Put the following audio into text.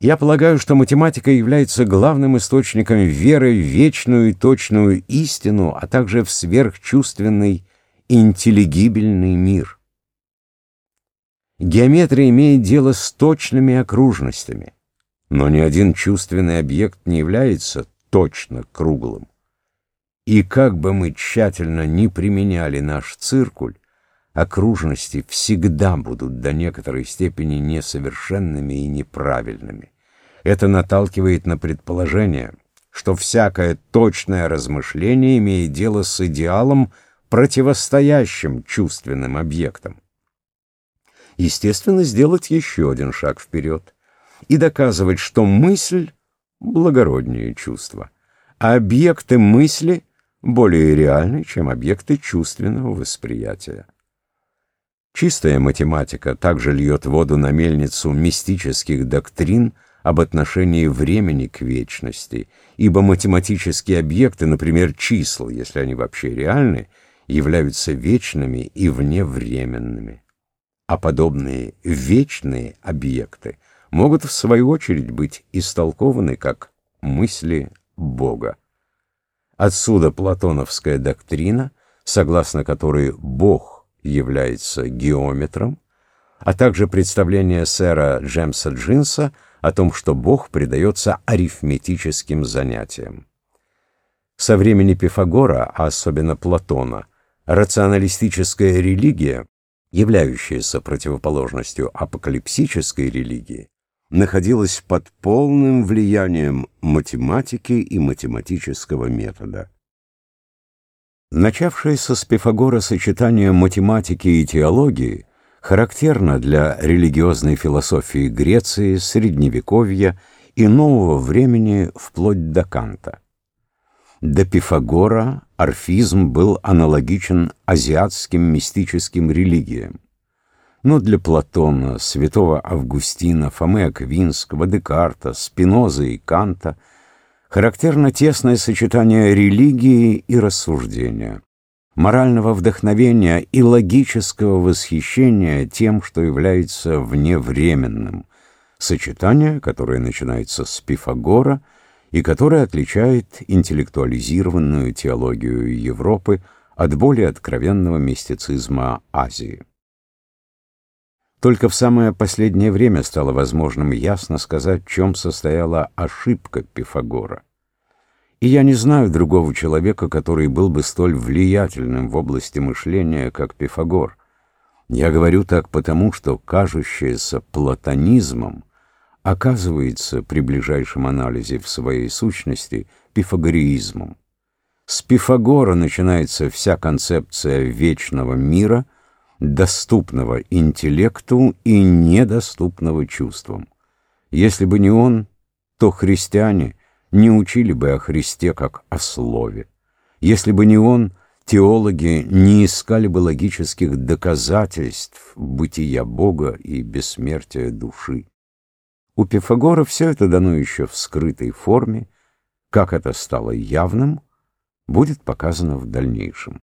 Я полагаю, что математика является главным источником веры в вечную и точную истину, а также в сверхчувственный интеллигибельный мир. Геометрия имеет дело с точными окружностями, но ни один чувственный объект не является точно круглым. И как бы мы тщательно ни применяли наш циркуль, окружности всегда будут до некоторой степени несовершенными и неправильными. Это наталкивает на предположение, что всякое точное размышление имеет дело с идеалом, противостоящим чувственным объектам. Естественно, сделать еще один шаг вперед и доказывать, что мысль — благороднее чувство, а объекты мысли более реальны, чем объекты чувственного восприятия. Чистая математика также льет воду на мельницу мистических доктрин об отношении времени к вечности, ибо математические объекты, например, числа, если они вообще реальны, являются вечными и вневременными. А подобные вечные объекты могут в свою очередь быть истолкованы как мысли Бога. Отсюда платоновская доктрина, согласно которой Бог является геометром, а также представление сэра Джемса Джинса о том, что Бог предается арифметическим занятиям. Со времени Пифагора, а особенно Платона, рационалистическая религия, являющаяся противоположностью апокалипсической религии, находилась под полным влиянием математики и математического метода. Начавшееся с Пифагора сочетание математики и теологии характерно для религиозной философии Греции, Средневековья и нового времени вплоть до Канта. До Пифагора орфизм был аналогичен азиатским мистическим религиям. Но для Платона, святого Августина, Фомы Аквинского, Декарта, Спиноза и Канта – характерно тесное сочетание религии и рассуждения, морального вдохновения и логического восхищения тем, что является вневременным, сочетание, которое начинается с Пифагора и которое отличает интеллектуализированную теологию Европы от более откровенного мистицизма Азии. Только в самое последнее время стало возможным ясно сказать, в чем состояла ошибка Пифагора. И я не знаю другого человека, который был бы столь влиятельным в области мышления, как Пифагор. Я говорю так потому, что кажущееся платонизмом оказывается при ближайшем анализе в своей сущности пифагореизмом. С Пифагора начинается вся концепция вечного мира — доступного интеллекту и недоступного чувствам. Если бы не он, то христиане не учили бы о Христе как о слове. Если бы не он, теологи не искали бы логических доказательств бытия Бога и бессмертия души. У Пифагора все это дано еще в скрытой форме, как это стало явным, будет показано в дальнейшем.